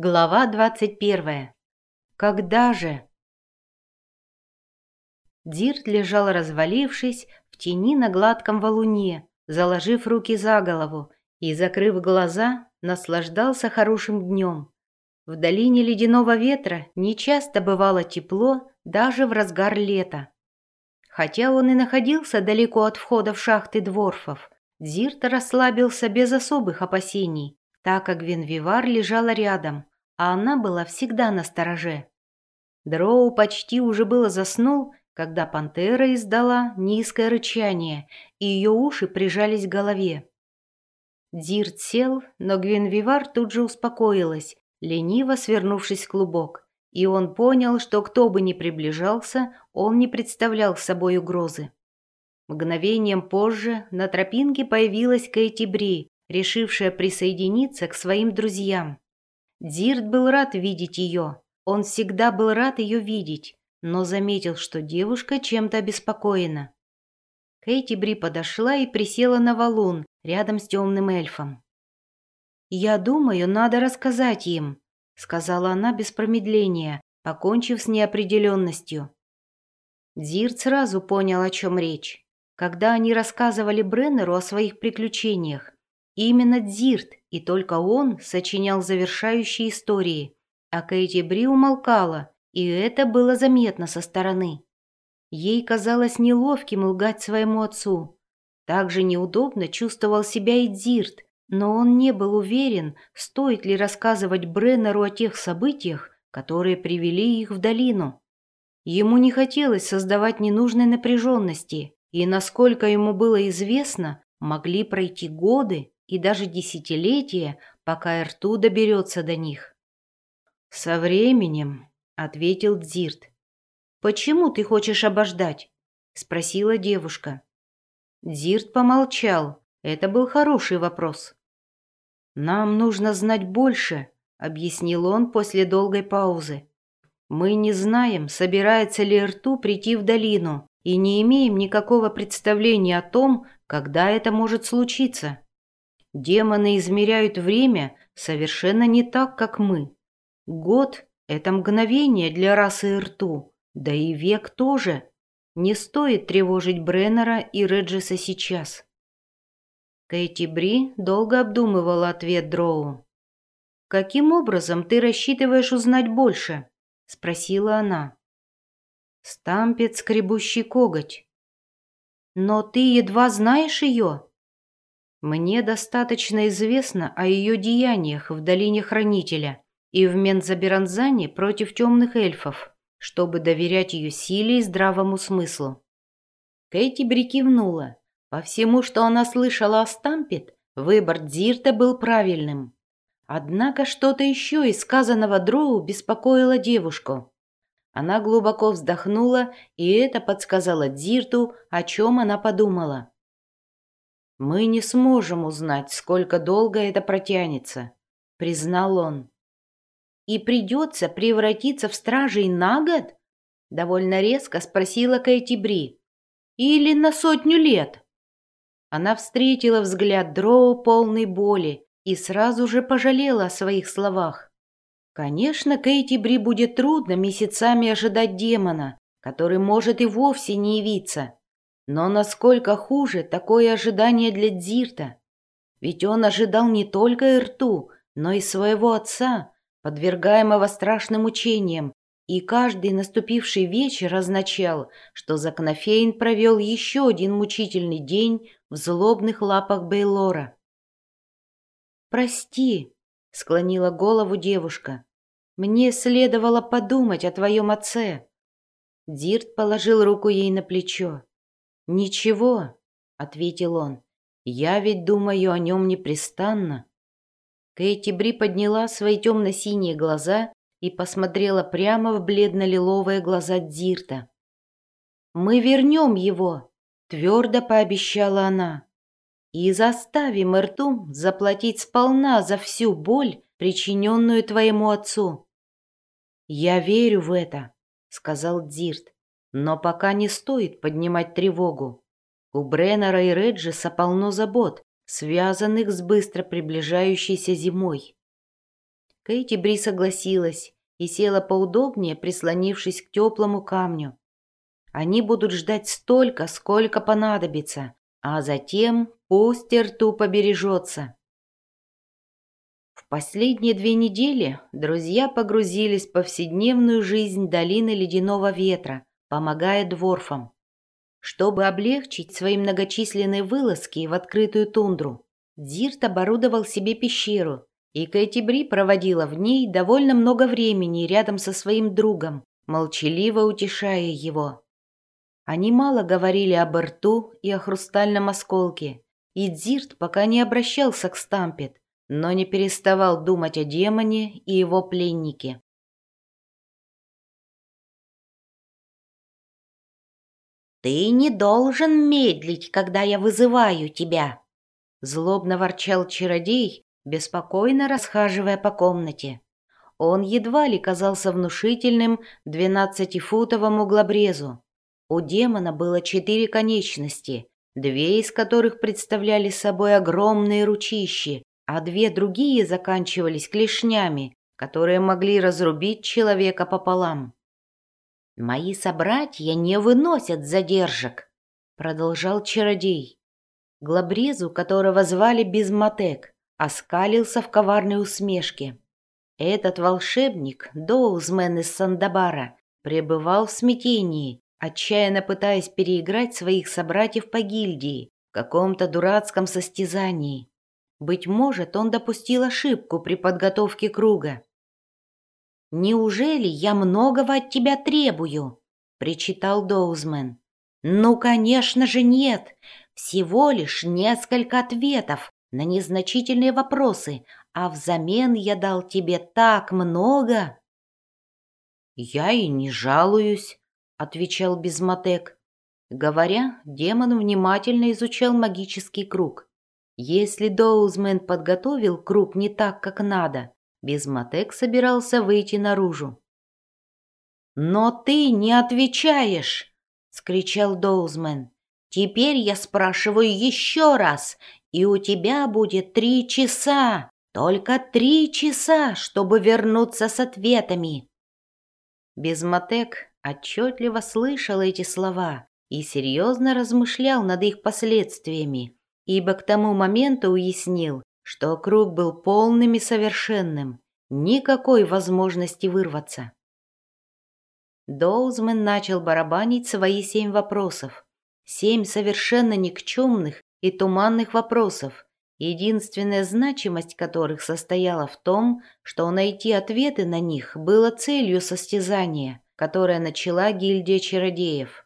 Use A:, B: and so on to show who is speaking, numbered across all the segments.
A: Глава двадцать первая. Когда же? Дирт лежал развалившись в тени на гладком валуне, заложив руки за голову и, закрыв глаза, наслаждался хорошим днем. В долине ледяного ветра нечасто бывало тепло даже в разгар лета. Хотя он и находился далеко от входа в шахты дворфов, Дирт расслабился без особых опасений, так как Венвивар лежала рядом, а она была всегда на стороже. Дроу почти уже было заснул, когда пантера издала низкое рычание, и ее уши прижались к голове. Дирт сел, но Гвинвивар тут же успокоилась, лениво свернувшись в клубок, и он понял, что кто бы ни приближался, он не представлял собой угрозы. Мгновением позже на тропинке появилась Кэти Бри, решившая присоединиться к своим друзьям. Дирт был рад видеть ее. Он всегда был рад ее видеть, но заметил, что девушка чем-то обеспокоена. Кейти Бри подошла и присела на валун рядом с темным эльфом. «Я думаю, надо рассказать им», — сказала она без промедления, покончив с неопределенностью. Дирт сразу понял, о чем речь. Когда они рассказывали Бреннеру о своих приключениях, именно Дзирт и только он сочинял завершающие истории, а Кэти Бри умолкала, и это было заметно со стороны. Ей казалось неловким лгать своему отцу. Также неудобно чувствовал себя и Дзирт, но он не был уверен, стоит ли рассказывать Бреннеру о тех событиях, которые привели их в долину. Ему не хотелось создавать ненужной напряженности, и, насколько ему было известно, могли пройти годы, и даже десятилетия, пока рту доберется до них. «Со временем», — ответил Дзирт. «Почему ты хочешь обождать?» — спросила девушка. Дзирт помолчал. Это был хороший вопрос. «Нам нужно знать больше», — объяснил он после долгой паузы. «Мы не знаем, собирается ли рту прийти в долину, и не имеем никакого представления о том, когда это может случиться». Демоны измеряют время совершенно не так, как мы. Год — это мгновение для расы рту, да и век тоже. Не стоит тревожить Бреннера и Реджиса сейчас. Кэти Бри долго обдумывала ответ Дроу. «Каким образом ты рассчитываешь узнать больше?» — спросила она. «Стампет скребущий коготь». «Но ты едва знаешь ее?» Мне достаточно известно о ее деяниях в Долине Хранителя и в Мензаберанзане против темных эльфов, чтобы доверять ее силе и здравому смыслу. Кэти Бри кивнула. По всему, что она слышала о Стампет, выбор Дзирта был правильным. Однако что-то еще из сказанного Дроу беспокоило девушку. Она глубоко вздохнула, и это подсказало Дзирту, о чем она подумала. «Мы не сможем узнать, сколько долго это протянется», — признал он. «И придется превратиться в стражей на год?» — довольно резко спросила Кэти. «Или на сотню лет?» Она встретила взгляд Дроу полной боли и сразу же пожалела о своих словах. Конечно, Кэти Бри будет трудно месяцами ожидать демона, который может и вовсе не явиться. Но насколько хуже такое ожидание для Дзирта? Ведь он ожидал не только Ирту, но и своего отца, подвергаемого страшным мучениям, и каждый наступивший вечер означал, что Закнофейн провел еще один мучительный день в злобных лапах Бейлора. «Прости», — склонила голову девушка, — «мне следовало подумать о твоем отце». Дирт положил руку ей на плечо. «Ничего», — ответил он, — «я ведь думаю о нем непрестанно». Кэти Бри подняла свои темно-синие глаза и посмотрела прямо в бледно-лиловые глаза Дзирта. «Мы вернем его», — твердо пообещала она, «и заставим Эрту заплатить сполна за всю боль, причиненную твоему отцу». «Я верю в это», — сказал Дзирт. Но пока не стоит поднимать тревогу. У Бреннера и Реджиса полно забот, связанных с быстро приближающейся зимой. Кэти Бри согласилась и села поудобнее, прислонившись к теплому камню. Они будут ждать столько, сколько понадобится, а затем пусть рту побережется. В последние две недели друзья погрузились в повседневную жизнь долины ледяного ветра, помогая дворфам. Чтобы облегчить свои многочисленные вылазки в открытую тундру, Дзирт оборудовал себе пещеру, и Кэти Бри проводила в ней довольно много времени рядом со своим другом, молчаливо утешая его. Они мало говорили об рту и о хрустальном осколке, и Дзирт пока не обращался к Стампет, но не переставал думать о демоне и его пленнике.
B: «Ты не должен медлить, когда я вызываю тебя!»
A: Злобно ворчал чародей, беспокойно расхаживая по комнате. Он едва ли казался внушительным двенадцатифутовому углобрезу, у демона было четыре конечности, две из которых представляли собой огромные ручищи, а две другие заканчивались клешнями, которые могли разрубить человека пополам.
B: «Мои собратья не выносят задержек», — продолжал чародей.
A: Глобрезу, которого звали Безматек, оскалился в коварной усмешке. Этот волшебник, Доузмен из Сандабара, пребывал в смятении отчаянно пытаясь переиграть своих собратьев по гильдии в каком-то дурацком состязании. Быть может, он допустил ошибку при подготовке круга.
B: «Неужели я многого от тебя требую?» — причитал Доузмен. «Ну, конечно же, нет. Всего лишь несколько ответов на незначительные вопросы, а взамен я дал тебе так много».
A: «Я и не жалуюсь», отвечал Безматек. Говоря, демон внимательно изучал магический круг. Если Доузмен подготовил круг не так, как надо, Безматек собирался выйти наружу.
B: «Но ты не отвечаешь!» — скричал Доузмен. «Теперь я спрашиваю еще раз, и у тебя будет три часа, только три часа, чтобы вернуться с ответами».
A: Безматек отчетливо слышал эти слова и серьезно размышлял над их последствиями, ибо к тому моменту уяснил, что круг был полным и совершенным, никакой возможности вырваться. Доузмен начал барабанить свои семь вопросов, семь совершенно никчемных и туманных вопросов, единственная значимость которых состояла в том, что найти ответы на них было целью состязания – которое начала гильдия чародеев.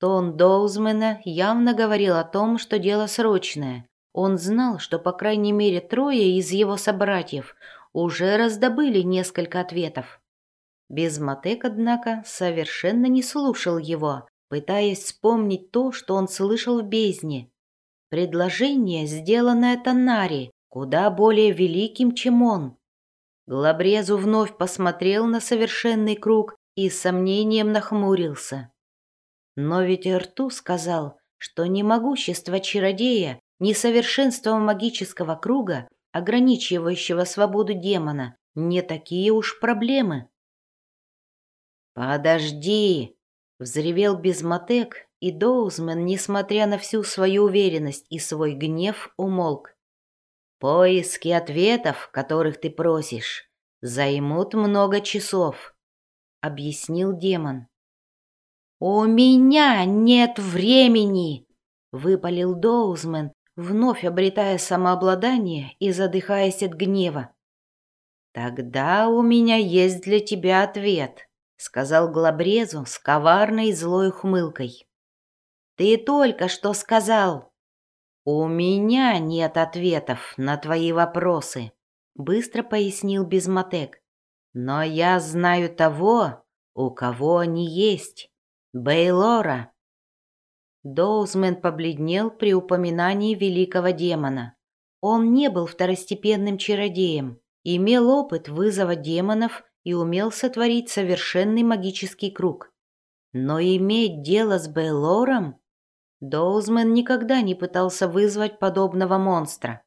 A: Тон Доузмена явно говорил о том, что дело срочное. Он знал, что по крайней мере трое из его собратьев уже раздобыли несколько ответов. Безматек, однако, совершенно не слушал его, пытаясь вспомнить то, что он слышал в бездне. Предложение, сделанное Танари, куда более великим, чем он. Глобрезу вновь посмотрел на совершенный круг и с сомнением нахмурился. Но ведь Рту сказал, что ни могущество чародея, ни совершенство магического круга, ограничивающего свободу демона, не такие уж проблемы. «Подожди!» — взревел Безматек, и Доузмен, несмотря на всю свою уверенность и свой гнев, умолк. «Поиски ответов, которых ты просишь, займут много часов. — объяснил демон.
B: «У меня нет времени!» — выпалил Доузмен, вновь обретая самообладание и задыхаясь от гнева.
A: «Тогда у меня есть для тебя ответ», — сказал Глобрезу с коварной злой хмылкой.
B: «Ты только что сказал».
A: «У меня нет ответов на твои вопросы», — быстро пояснил Безматек. Но я знаю того, у кого они есть. Бейлора. Доузмен побледнел при упоминании великого демона. Он не был второстепенным чародеем, имел опыт вызова демонов и умел сотворить совершенный магический круг. Но иметь дело с Бейлором? Доузмен никогда не пытался вызвать подобного монстра.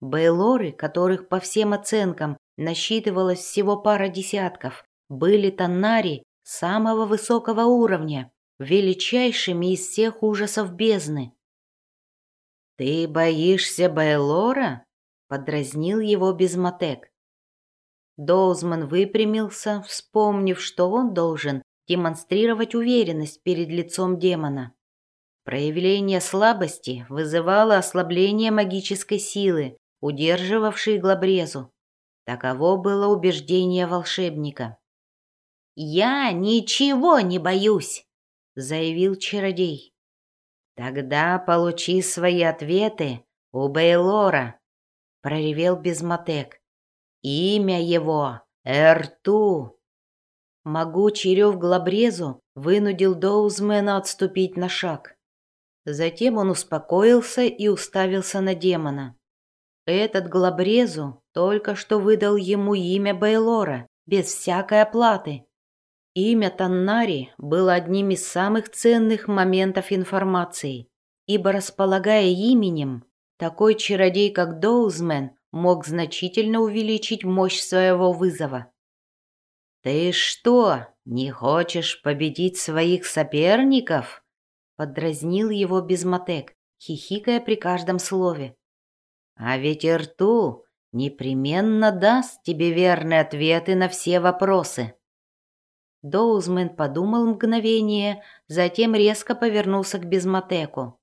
A: Бейлоры, которых по всем оценкам
B: насчитывалось всего пара десятков, были тоннари самого высокого уровня, величайшими из всех ужасов бездны. «Ты боишься Байлора?» — подразнил его Безмотек. Доузман выпрямился, вспомнив, что он должен демонстрировать уверенность перед лицом демона. Проявление слабости вызывало ослабление магической силы, удерживавшей глобрезу. Таково было убеждение волшебника. «Я ничего не боюсь», — заявил чародей. «Тогда получи свои ответы у Бейлора», — проревел Безмотек. «Имя его — Эрту». Могучий рев Глабрезу вынудил Доузмена отступить на шаг. Затем он успокоился и уставился на демона. Этот Глабрезу только что выдал ему имя Бейлора, без всякой оплаты. Имя Таннари было одним из самых ценных моментов информации, ибо, располагая именем, такой чародей, как Доузмен, мог значительно увеличить мощь своего вызова. «Ты что, не хочешь победить своих соперников?» Подразнил его Безмотек, хихикая при каждом слове. «А ведь Ирту непременно даст тебе верные ответы на все вопросы». Доузмен подумал мгновение, затем резко повернулся к Безмотеку.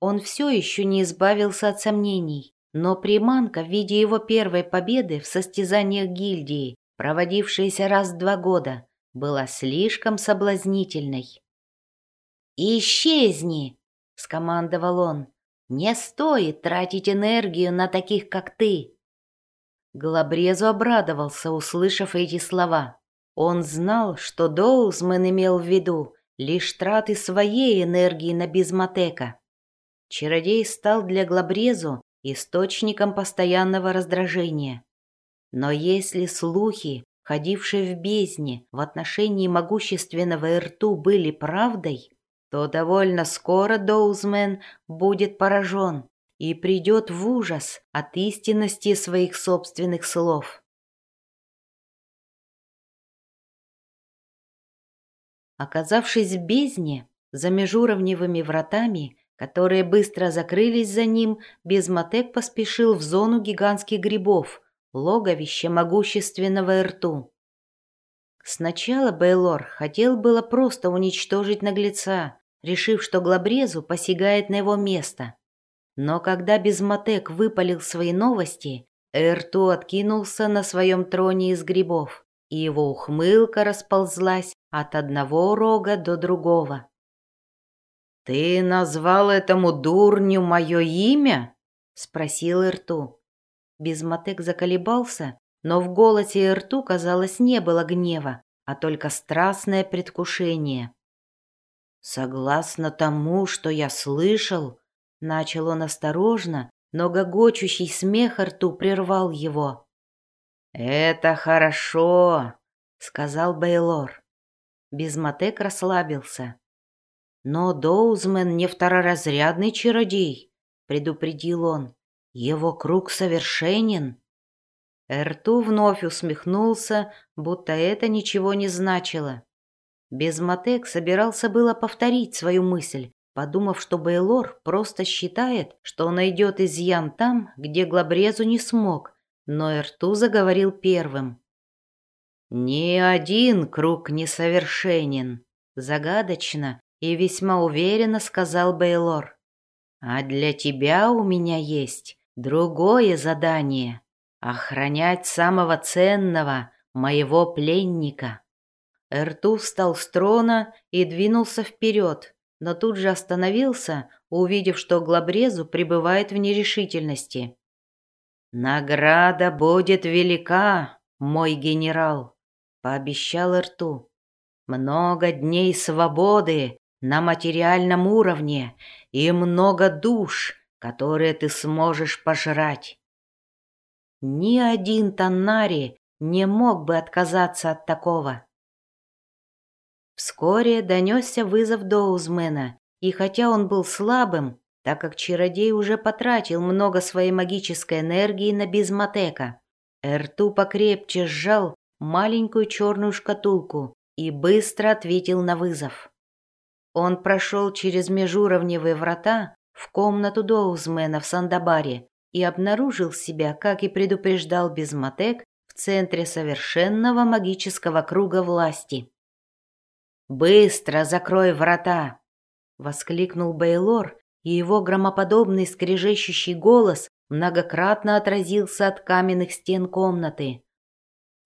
B: Он все еще не избавился от сомнений, но приманка в виде его первой победы в состязаниях гильдии, проводившейся раз в два года, была слишком соблазнительной. «Исчезни!» — скомандовал он. «Не стоит тратить энергию на таких, как ты!» Глобрезу обрадовался, услышав эти слова. Он знал, что Доузман имел в виду лишь траты своей энергии на Безмотека. Чародей стал для Глобрезу источником постоянного раздражения. Но если слухи, ходившие в бездне в отношении могущественного Ирту, были правдой, то довольно скоро Доузмен будет поражен и придет в ужас от истинности своих собственных слов. Оказавшись в бездне, за межуровневыми вратами, которые быстро закрылись за ним, Безмотек поспешил в зону гигантских грибов, логовище могущественного рту. Сначала Бейлор хотел было просто уничтожить наглеца, решив, что Глабрезу посягает на его место. Но когда Безмотек выпалил свои новости, Эрту откинулся на своем троне из грибов и его ухмылка расползлась от одного рога до другого. «Ты назвал этому дурню мое имя?» — спросил Ирту. Безмотек заколебался, но в голосе Ирту, казалось, не было гнева, а только страстное предвкушение. «Согласно тому, что я слышал», — начал он осторожно, но гогочущий смех Ирту прервал его. «Это хорошо», — сказал Бейлор. Безмотек расслабился. «Но Доузмен не второразрядный чародей», — предупредил он. «Его круг совершенен». Эрту вновь усмехнулся, будто это ничего не значило. Безмотек собирался было повторить свою мысль, подумав, что Бейлор просто считает, что он найдет изъян там, где Глабрезу не смог, но Эрту заговорил первым. «Ни один круг несовершенен», — загадочно и весьма уверенно сказал Бейлор. «А для тебя у меня есть другое задание — охранять самого ценного, моего пленника». Эрту встал с трона и двинулся вперед, но тут же остановился, увидев, что Глабрезу пребывает в нерешительности. «Награда будет велика, мой генерал», — пообещал Рту. «Много дней свободы на материальном уровне и много душ, которые ты сможешь пожрать». Ни один Таннари не мог бы отказаться от такого. Вскоре донесся вызов Доузмена, и хотя он был слабым, так как чародей уже потратил много своей магической энергии на Безмотека. Эрту покрепче сжал маленькую черную шкатулку и быстро ответил на вызов. Он прошел через межуровневые врата в комнату Доузмена в Сандабаре и обнаружил себя, как и предупреждал Безматек, в центре совершенного магического круга власти. «Быстро закрой врата!» — воскликнул Бейлор, и его громоподобный скрежещущий голос многократно отразился от каменных стен комнаты.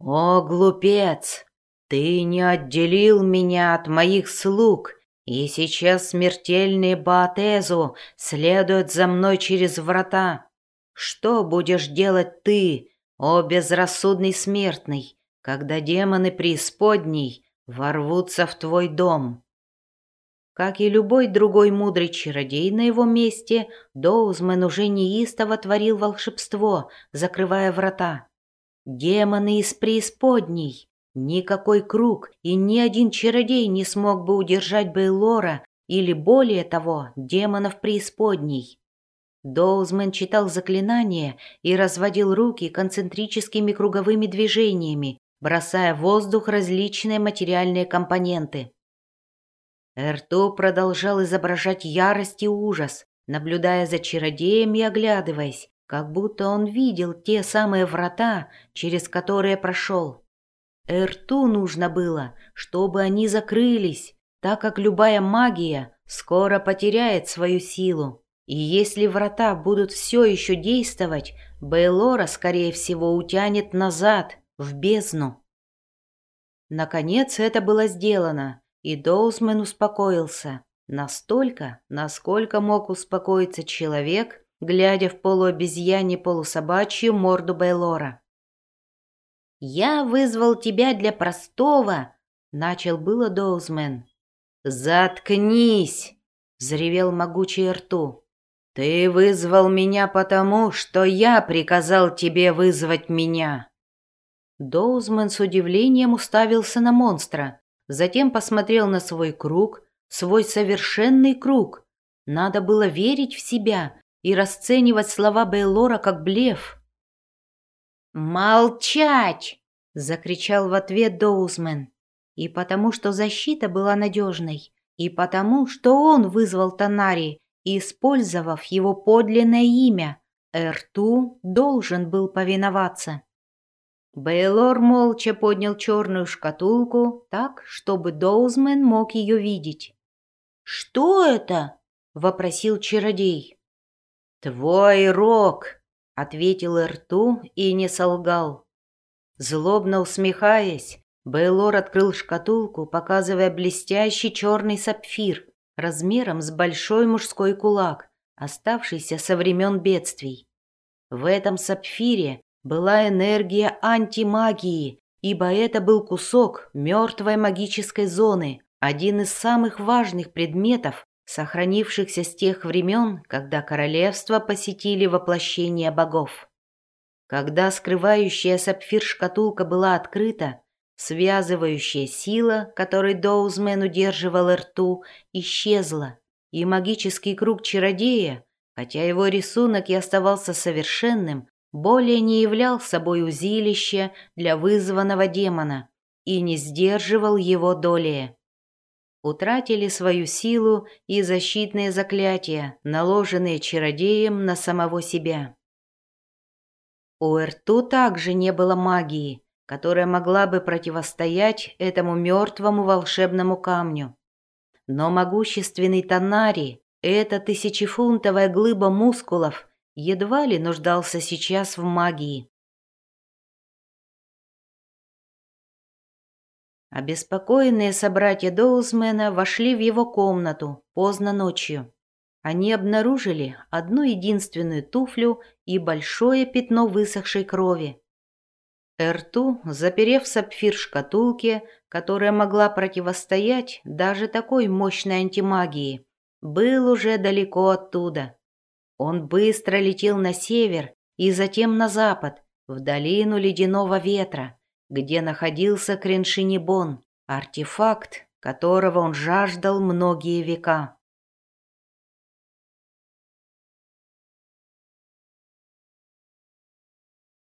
B: «О, глупец! Ты не отделил меня от моих слуг, и сейчас смертельный Баатезу следует за мной через врата. Что будешь делать ты, о безрассудный смертный, когда демоны преисподней ворвутся в твой дом?» Как и любой другой мудрый чародей на его месте, Доузмен уже неистово творил волшебство, закрывая врата. Демоны из преисподней. Никакой круг и ни один чародей не смог бы удержать Бейлора или, более того, демонов преисподней. Доузмен читал заклинания и разводил руки концентрическими круговыми движениями, бросая в воздух различные материальные компоненты. Эрто продолжал изображать ярость и ужас, наблюдая за чародеем и оглядываясь, как будто он видел те самые врата, через которые прошел. Эрту нужно было, чтобы они закрылись, так как любая магия скоро потеряет свою силу. И если врата будут все еще действовать, Бейлора, скорее всего, утянет назад, в бездну. Наконец это было сделано, и Доузмен успокоился. Настолько, насколько мог успокоиться человек, глядя в полуобезьяне полусобачью морду Бейлора. «Я вызвал тебя для простого», — начал было Доузмен. «Заткнись!» — взревел могучий рту. «Ты вызвал меня потому, что я приказал тебе вызвать меня». Доузмен с удивлением уставился на монстра, Затем посмотрел на свой круг, свой совершенный круг. Надо было верить в себя и расценивать слова Бейлора как блеф. «Молчать!» — закричал в ответ Доузмен. И потому, что защита была надежной, и потому, что он вызвал Танари, использовав его подлинное имя, Эрту должен был повиноваться. Бейлор молча поднял черную шкатулку так, чтобы Доузмен мог ее видеть. «Что это?» — вопросил чародей. «Твой рог!» — ответил Эрту и не солгал. Злобно усмехаясь, Бейлор открыл шкатулку, показывая блестящий черный сапфир размером с большой мужской кулак, оставшийся со времен бедствий. В этом сапфире была энергия антимагии, ибо это был кусок мертвой магической зоны, один из самых важных предметов, сохранившихся с тех времен, когда королевство посетили воплощение богов. Когда скрывающая сапфир шкатулка была открыта, связывающая сила, которой Доузмен удерживал рту, исчезла, и магический круг чародея, хотя его рисунок и оставался совершенным, более не являл собой узилище для вызванного демона и не сдерживал его доли. Утратили свою силу и защитные заклятия, наложенные чародеем на самого себя. У Эрту также не было магии, которая могла бы противостоять этому мертвому волшебному камню. Но могущественный Танари, эта тысячефунтовая глыба мускулов, едва ли нуждался сейчас в магии. Обеспокоенные собратья Доузмена вошли в его комнату поздно ночью. Они обнаружили одну единственную туфлю и большое пятно высохшей крови. Эрту, заперев сапфир в шкатулке, которая могла противостоять даже такой мощной антимагии, был уже далеко оттуда. Он быстро летел на север и затем на запад, в долину ледяного ветра, где находился Креншинибон, артефакт, которого он жаждал многие века.